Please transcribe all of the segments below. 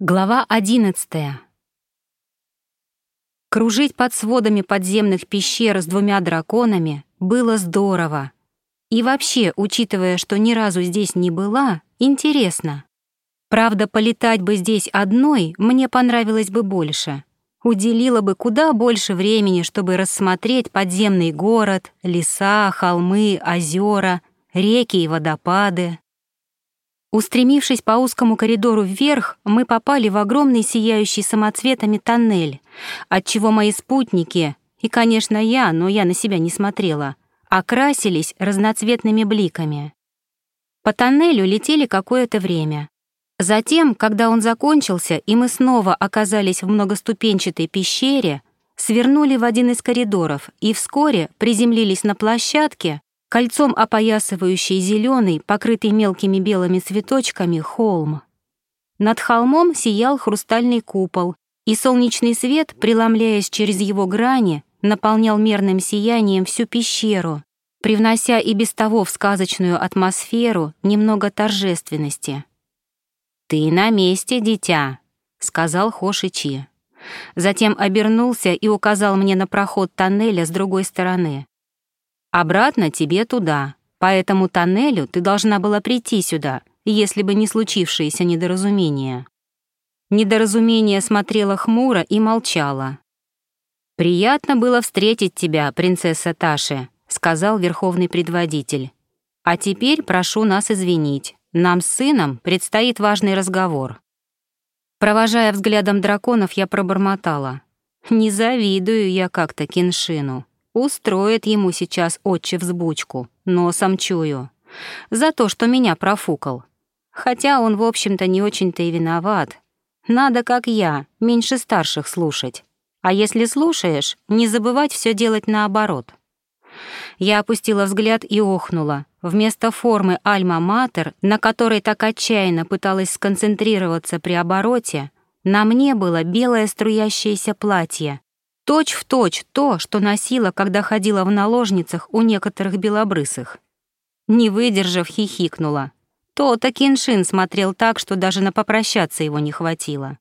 Глава одиннадцатая. Кружить под сводами подземных пещер с двумя драконами было здорово. И вообще, учитывая, что ни разу здесь не была, интересно. Правда, полетать бы здесь одной мне понравилось бы больше. Уделила бы куда больше времени, чтобы рассмотреть подземный город, леса, холмы, озера, реки и водопады. Устремившись по узкому коридору вверх, мы попали в огромный сияющий самоцветами тоннель, отчего мои спутники, и, конечно, я, но я на себя не смотрела, окрасились разноцветными бликами. По тоннелю летели какое-то время. Затем, когда он закончился, и мы снова оказались в многоступенчатой пещере, свернули в один из коридоров и вскоре приземлились на площадке, кольцом опоясывающий зеленый, покрытый мелкими белыми цветочками, холм. Над холмом сиял хрустальный купол, и солнечный свет, преломляясь через его грани, наполнял мерным сиянием всю пещеру, привнося и без того в сказочную атмосферу немного торжественности. «Ты на месте, дитя», — сказал Хошичи. Затем обернулся и указал мне на проход тоннеля с другой стороны. Обратно тебе туда. По этому тоннелю ты должна была прийти сюда, если бы не случившееся недоразумение». Недоразумение смотрела хмуро и молчала. «Приятно было встретить тебя, принцесса Таши», — сказал верховный предводитель. «А теперь прошу нас извинить. Нам с сыном предстоит важный разговор». Провожая взглядом драконов, я пробормотала. «Не завидую я как-то Киншину. Устроит ему сейчас отче взбучку, носом чую. За то, что меня профукал. Хотя он, в общем-то, не очень-то и виноват. Надо, как я, меньше старших слушать. А если слушаешь, не забывать все делать наоборот. Я опустила взгляд и охнула. Вместо формы «Альма-Матер», на которой так отчаянно пыталась сконцентрироваться при обороте, на мне было белое струящееся платье, Точь в точь то, что носила, когда ходила в наложницах у некоторых белобрысых. Не выдержав, хихикнула. То-то Киншин смотрел так, что даже на попрощаться его не хватило.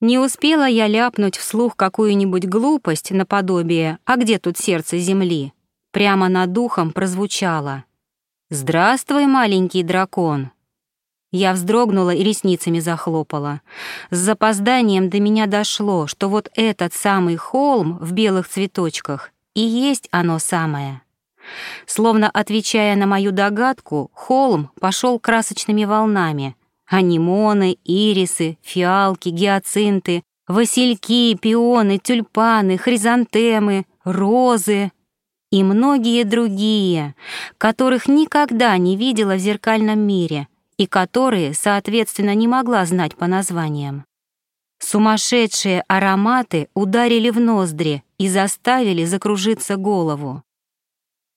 Не успела я ляпнуть вслух какую-нибудь глупость наподобие «А где тут сердце земли?» Прямо над духом прозвучало. «Здравствуй, маленький дракон!» Я вздрогнула и ресницами захлопала. С запозданием до меня дошло, что вот этот самый холм в белых цветочках и есть оно самое. Словно отвечая на мою догадку, холм пошел красочными волнами. Анимоны, ирисы, фиалки, гиацинты, васильки, пионы, тюльпаны, хризантемы, розы и многие другие, которых никогда не видела в зеркальном мире — и которые, соответственно, не могла знать по названиям. Сумасшедшие ароматы ударили в ноздри и заставили закружиться голову.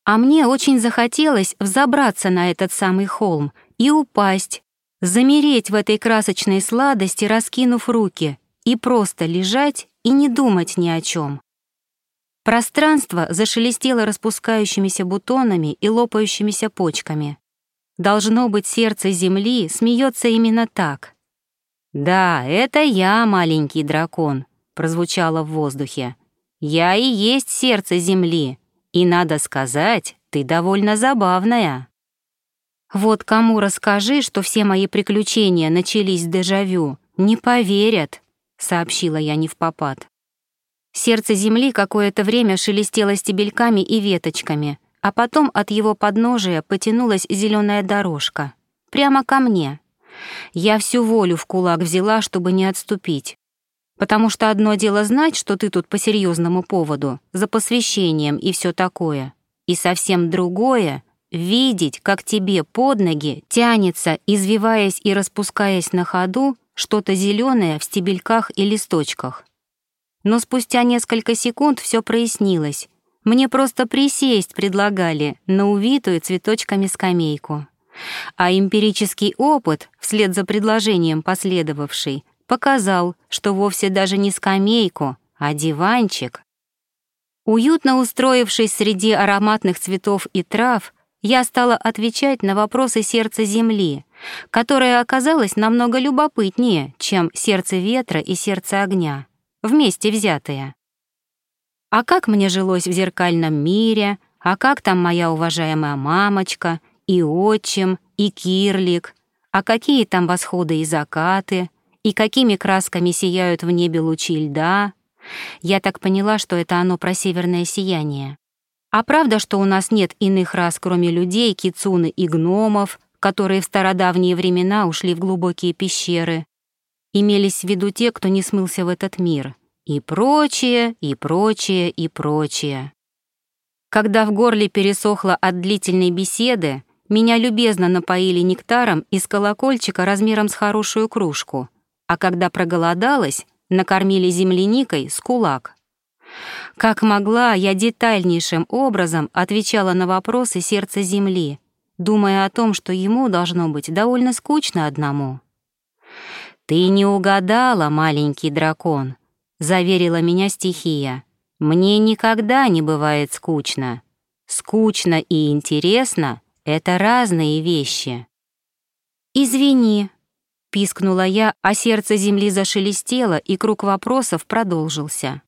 А мне очень захотелось взобраться на этот самый холм и упасть, замереть в этой красочной сладости, раскинув руки, и просто лежать и не думать ни о чем. Пространство зашелестело распускающимися бутонами и лопающимися почками. Должно быть, сердце Земли смеется именно так. «Да, это я, маленький дракон», — прозвучало в воздухе. «Я и есть сердце Земли, и, надо сказать, ты довольно забавная». «Вот кому расскажи, что все мои приключения начались с дежавю, не поверят», — сообщила я не в попад. Сердце Земли какое-то время шелестело стебельками и веточками, а потом от его подножия потянулась зеленая дорожка. Прямо ко мне. Я всю волю в кулак взяла, чтобы не отступить. Потому что одно дело знать, что ты тут по серьезному поводу, за посвящением и все такое. И совсем другое — видеть, как тебе под ноги тянется, извиваясь и распускаясь на ходу, что-то зеленое в стебельках и листочках. Но спустя несколько секунд все прояснилось, мне просто присесть предлагали на увитую цветочками скамейку. А эмпирический опыт, вслед за предложением последовавший, показал, что вовсе даже не скамейку, а диванчик. Уютно устроившись среди ароматных цветов и трав, я стала отвечать на вопросы сердца Земли, которое оказалось намного любопытнее, чем сердце ветра и сердце огня, вместе взятые. А как мне жилось в зеркальном мире, а как там моя уважаемая мамочка, и отчим, и кирлик, а какие там восходы и закаты, и какими красками сияют в небе лучи льда. Я так поняла, что это оно про северное сияние. А правда, что у нас нет иных рас, кроме людей, кицуны и гномов, которые в стародавние времена ушли в глубокие пещеры? Имелись в виду те, кто не смылся в этот мир. И прочее, и прочее, и прочее. Когда в горле пересохло от длительной беседы, меня любезно напоили нектаром из колокольчика размером с хорошую кружку, а когда проголодалась, накормили земляникой с кулак. Как могла, я детальнейшим образом отвечала на вопросы сердца Земли, думая о том, что ему должно быть довольно скучно одному. «Ты не угадала, маленький дракон», — заверила меня стихия. «Мне никогда не бывает скучно. Скучно и интересно — это разные вещи». «Извини», — пискнула я, а сердце земли зашелестело, и круг вопросов продолжился.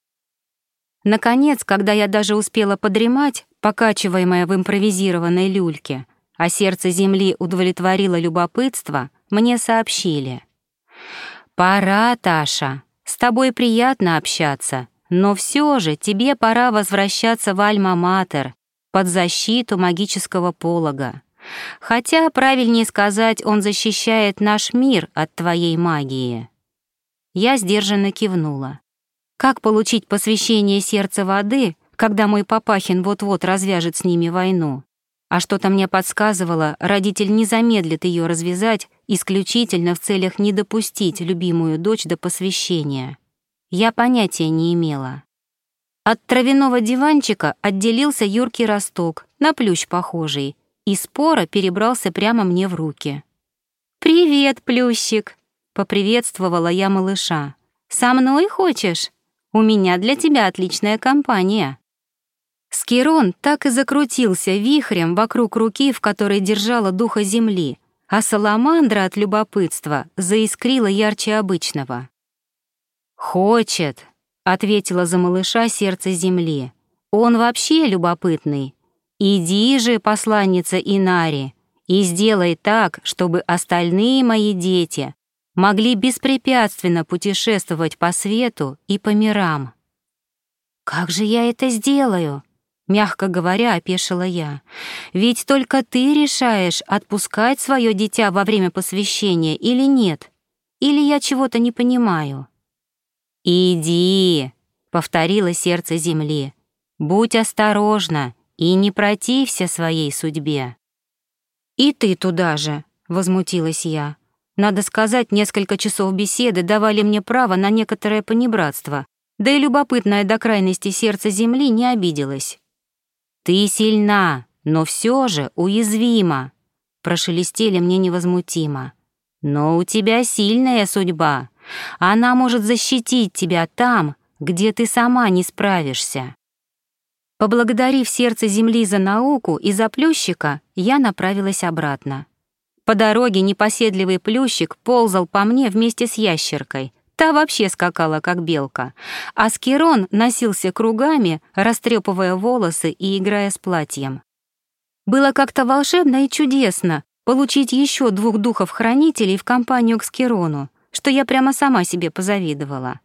Наконец, когда я даже успела подремать, покачиваемая в импровизированной люльке, а сердце земли удовлетворило любопытство, мне сообщили. «Пора, Таша, тобой приятно общаться, но все же тебе пора возвращаться в Альма-Матер, под защиту магического полога. Хотя, правильнее сказать, он защищает наш мир от твоей магии». Я сдержанно кивнула. Как получить посвящение сердца воды, когда мой Папахин вот-вот развяжет с ними войну? А что-то мне подсказывало, родитель не замедлит ее развязать исключительно в целях не допустить любимую дочь до посвящения. Я понятия не имела. От травяного диванчика отделился юркий росток, на плющ похожий, и спора перебрался прямо мне в руки. «Привет, плющик!» — поприветствовала я малыша. «Со мной хочешь?» У меня для тебя отличная компания». Скирон так и закрутился вихрем вокруг руки, в которой держала духа земли, а саламандра от любопытства заискрила ярче обычного. «Хочет», — ответила за малыша сердце земли. «Он вообще любопытный. Иди же, посланница Инари, и сделай так, чтобы остальные мои дети могли беспрепятственно путешествовать по свету и по мирам. «Как же я это сделаю?» — мягко говоря, опешила я. «Ведь только ты решаешь, отпускать свое дитя во время посвящения или нет. Или я чего-то не понимаю?» «Иди!» — повторило сердце земли. «Будь осторожна и не протився своей судьбе». «И ты туда же!» — возмутилась я. Надо сказать, несколько часов беседы давали мне право на некоторое понебратство, да и любопытное до крайности сердце земли не обиделось. «Ты сильна, но все же уязвима», — прошелестели мне невозмутимо. «Но у тебя сильная судьба. Она может защитить тебя там, где ты сама не справишься». Поблагодарив сердце земли за науку и за плющика, я направилась обратно. По дороге непоседливый плющик ползал по мне вместе с ящеркой. Та вообще скакала, как белка. А Скирон носился кругами, растрепывая волосы и играя с платьем. Было как-то волшебно и чудесно получить еще двух духов-хранителей в компанию к Скирону, что я прямо сама себе позавидовала.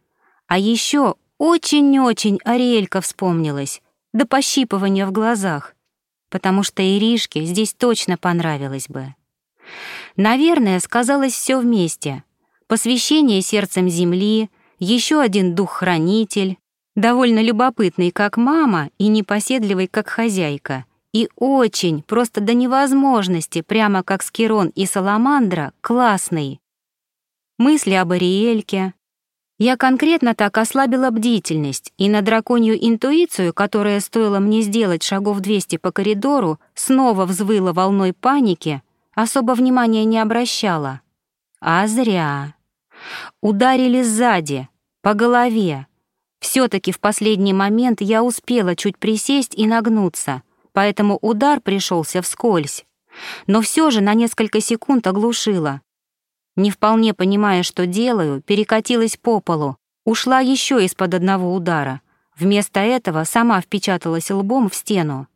А еще очень-очень Ариэлька вспомнилась, до пощипывания в глазах, потому что Иришке здесь точно понравилось бы. Наверное, сказалось все вместе. Посвящение сердцем земли, еще один дух-хранитель, довольно любопытный, как мама, и непоседливый, как хозяйка, и очень, просто до невозможности, прямо как Скирон и Саламандра, классный. Мысли об Ариэльке. Я конкретно так ослабила бдительность, и на драконью интуицию, которая стоила мне сделать шагов 200 по коридору, снова взвыла волной паники, особо внимания не обращала. А зря. Ударили сзади, по голове. все таки в последний момент я успела чуть присесть и нагнуться, поэтому удар пришелся вскользь. Но все же на несколько секунд оглушила. Не вполне понимая, что делаю, перекатилась по полу, ушла еще из-под одного удара. Вместо этого сама впечаталась лбом в стену.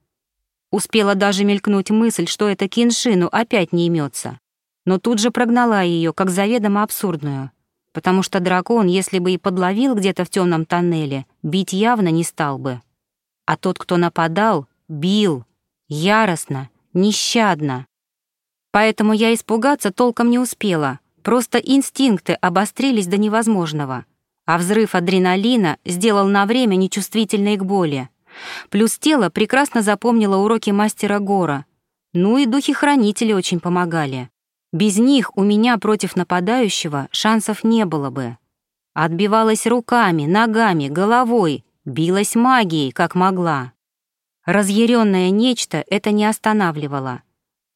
Успела даже мелькнуть мысль, что это киншину опять не имется. Но тут же прогнала ее, как заведомо абсурдную. Потому что дракон, если бы и подловил где-то в темном тоннеле, бить явно не стал бы. А тот, кто нападал, бил. Яростно, нещадно. Поэтому я испугаться толком не успела. Просто инстинкты обострились до невозможного. А взрыв адреналина сделал на время нечувствительной к боли. Плюс тело прекрасно запомнило уроки мастера Гора. Ну и духи-хранители очень помогали. Без них у меня против нападающего шансов не было бы. Отбивалась руками, ногами, головой, билась магией, как могла. Разъяренное нечто это не останавливало.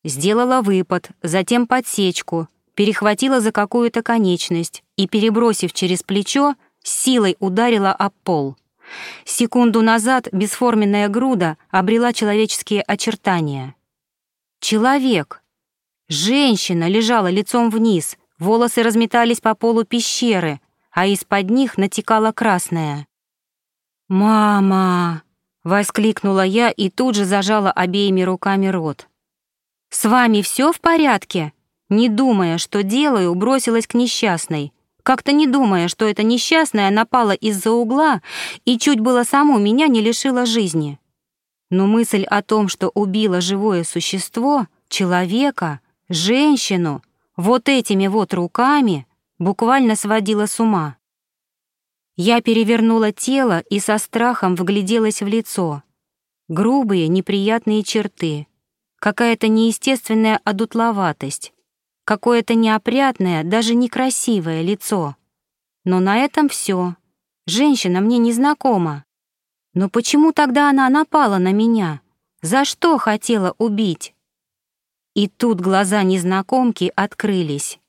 Сделала выпад, затем подсечку, перехватила за какую-то конечность и, перебросив через плечо, силой ударила об пол. Секунду назад бесформенная груда обрела человеческие очертания. Человек. Женщина лежала лицом вниз, волосы разметались по полу пещеры, а из-под них натекала красная. «Мама!» — воскликнула я и тут же зажала обеими руками рот. «С вами все в порядке?» Не думая, что делаю, бросилась к несчастной, как-то не думая, что эта несчастная напала из-за угла и чуть было саму меня не лишила жизни. Но мысль о том, что убила живое существо, человека, женщину, вот этими вот руками, буквально сводила с ума. Я перевернула тело и со страхом вгляделась в лицо. Грубые, неприятные черты, какая-то неестественная одутловатость, какое-то неопрятное, даже некрасивое лицо. Но на этом все. Женщина мне не знакома. Но почему тогда она напала на меня? За что хотела убить? И тут глаза незнакомки открылись.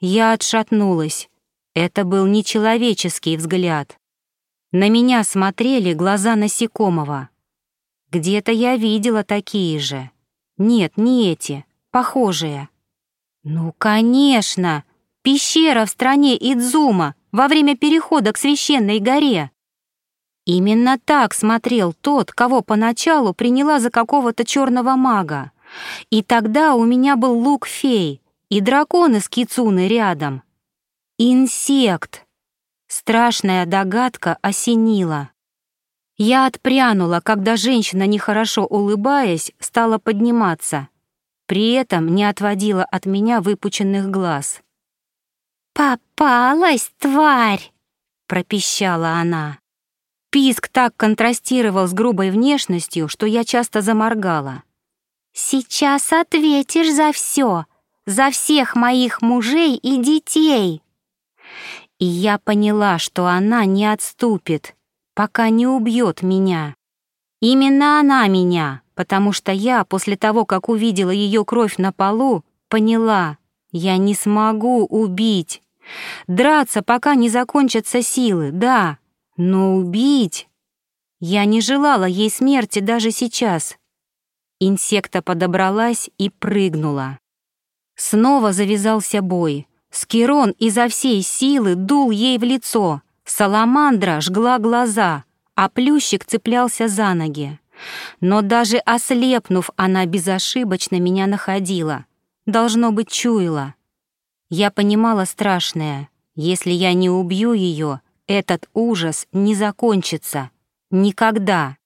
Я отшатнулась. Это был нечеловеческий взгляд. На меня смотрели глаза насекомого. Где-то я видела такие же. Нет, не эти, похожие. Ну, конечно! Пещера в стране Идзума во время перехода к священной горе. Именно так смотрел тот, кого поначалу приняла за какого-то черного мага. И тогда у меня был лук фей и дракон из кицуны рядом. Инсект. Страшная догадка осенила. Я отпрянула, когда женщина, нехорошо улыбаясь, стала подниматься — при этом не отводила от меня выпученных глаз. «Попалась, тварь!» — пропищала она. Писк так контрастировал с грубой внешностью, что я часто заморгала. «Сейчас ответишь за все, за всех моих мужей и детей!» И я поняла, что она не отступит, пока не убьет меня. Именно она меня, потому что я, после того, как увидела ее кровь на полу, поняла, я не смогу убить. Драться, пока не закончатся силы, да, но убить... Я не желала ей смерти даже сейчас. Инсекта подобралась и прыгнула. Снова завязался бой. Скирон изо всей силы дул ей в лицо. Саламандра жгла глаза, а плющик цеплялся за ноги. Но даже ослепнув, она безошибочно меня находила. Должно быть, чуяла. Я понимала страшное. Если я не убью ее, этот ужас не закончится. Никогда.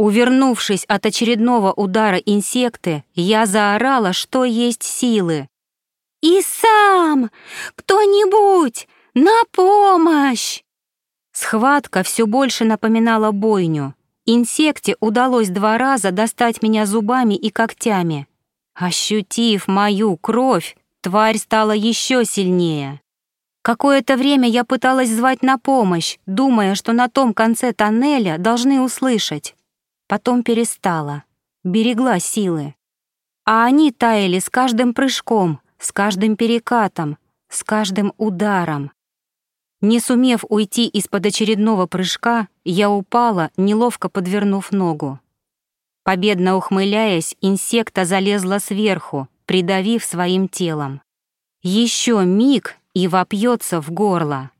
Увернувшись от очередного удара инсекты, я заорала, что есть силы. «И сам! Кто-нибудь! На помощь!» Схватка все больше напоминала бойню. Инсекте удалось два раза достать меня зубами и когтями. Ощутив мою кровь, тварь стала еще сильнее. Какое-то время я пыталась звать на помощь, думая, что на том конце тоннеля должны услышать. Потом перестала, берегла силы. А они таяли с каждым прыжком, с каждым перекатом, с каждым ударом. Не сумев уйти из-под очередного прыжка, я упала, неловко подвернув ногу. Победно ухмыляясь, инсекта залезла сверху, придавив своим телом. Еще миг и вопьется в горло.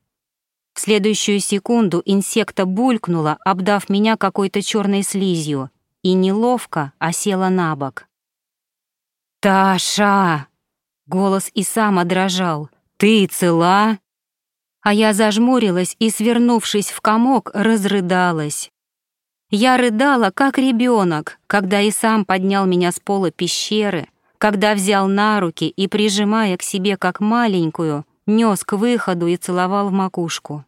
Следующую секунду инсекта булькнула, обдав меня какой-то черной слизью, и неловко осела на бок. «Таша!» — голос и сам дрожал. «Ты цела?» А я зажмурилась и, свернувшись в комок, разрыдалась. Я рыдала, как ребенок, когда и сам поднял меня с пола пещеры, когда взял на руки и, прижимая к себе как маленькую, нес к выходу и целовал в макушку.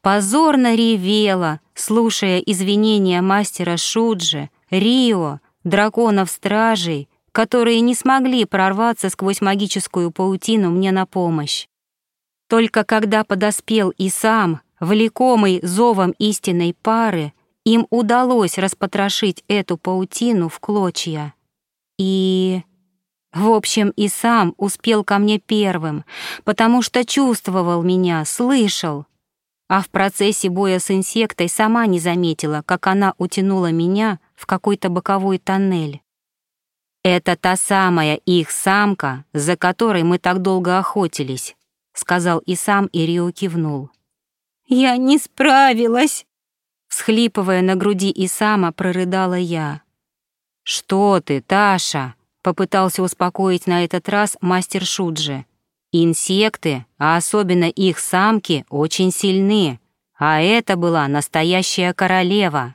Позорно ревела, слушая извинения мастера Шуджи, Рио, драконов-стражей, которые не смогли прорваться сквозь магическую паутину мне на помощь. Только когда подоспел и сам, влекомый зовом истинной пары, им удалось распотрошить эту паутину в клочья. И... В общем, и сам успел ко мне первым, потому что чувствовал меня, слышал. А в процессе боя с инсектой сама не заметила, как она утянула меня в какой-то боковой тоннель. «Это та самая их самка, за которой мы так долго охотились», — сказал и сам, и Рио кивнул. «Я не справилась!» Всхлипывая на груди Исама, прорыдала я. «Что ты, Таша?» — попытался успокоить на этот раз мастер Шуджи. «Инсекты, а особенно их самки, очень сильны, а это была настоящая королева.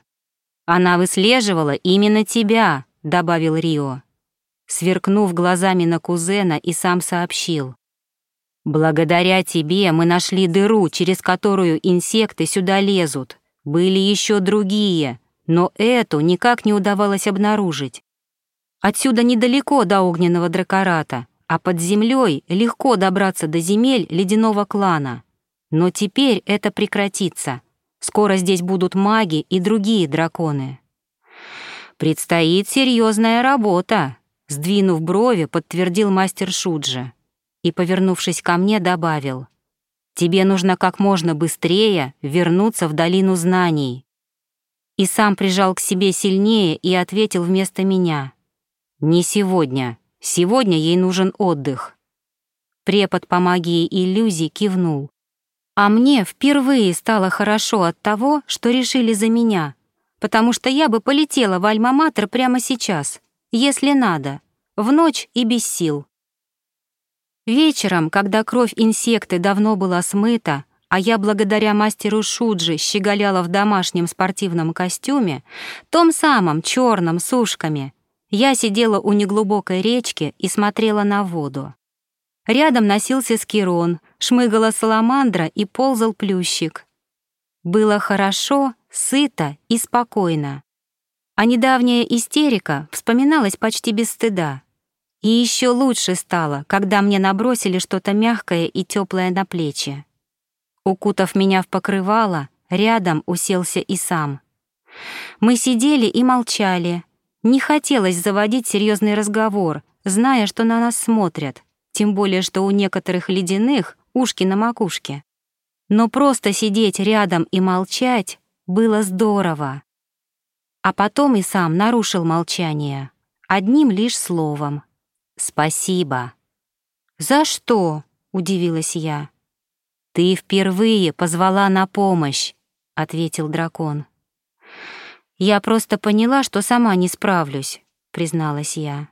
Она выслеживала именно тебя», — добавил Рио. Сверкнув глазами на кузена, и сам сообщил. «Благодаря тебе мы нашли дыру, через которую инсекты сюда лезут. Были еще другие, но эту никак не удавалось обнаружить. Отсюда недалеко до огненного дракората, а под землей легко добраться до земель ледяного клана. Но теперь это прекратится. Скоро здесь будут маги и другие драконы. Предстоит серьезная работа, Сдвинув брови, подтвердил мастер Шуджа и, повернувшись ко мне, добавил, «Тебе нужно как можно быстрее вернуться в долину знаний». И сам прижал к себе сильнее и ответил вместо меня, «Не сегодня. Сегодня ей нужен отдых». Препод по магии иллюзий кивнул. А мне впервые стало хорошо от того, что решили за меня, потому что я бы полетела в Альма-Матер прямо сейчас — если надо, в ночь и без сил. Вечером, когда кровь инсекты давно была смыта, а я благодаря мастеру Шуджи щеголяла в домашнем спортивном костюме, том самом черном с ушками, я сидела у неглубокой речки и смотрела на воду. Рядом носился скирон, шмыгала саламандра и ползал плющик. Было хорошо, сыто и спокойно а недавняя истерика вспоминалась почти без стыда. И еще лучше стало, когда мне набросили что-то мягкое и теплое на плечи. Укутав меня в покрывало, рядом уселся и сам. Мы сидели и молчали. Не хотелось заводить серьезный разговор, зная, что на нас смотрят, тем более, что у некоторых ледяных ушки на макушке. Но просто сидеть рядом и молчать было здорово. А потом и сам нарушил молчание, одним лишь словом. «Спасибо». «За что?» — удивилась я. «Ты впервые позвала на помощь», — ответил дракон. «Я просто поняла, что сама не справлюсь», — призналась я.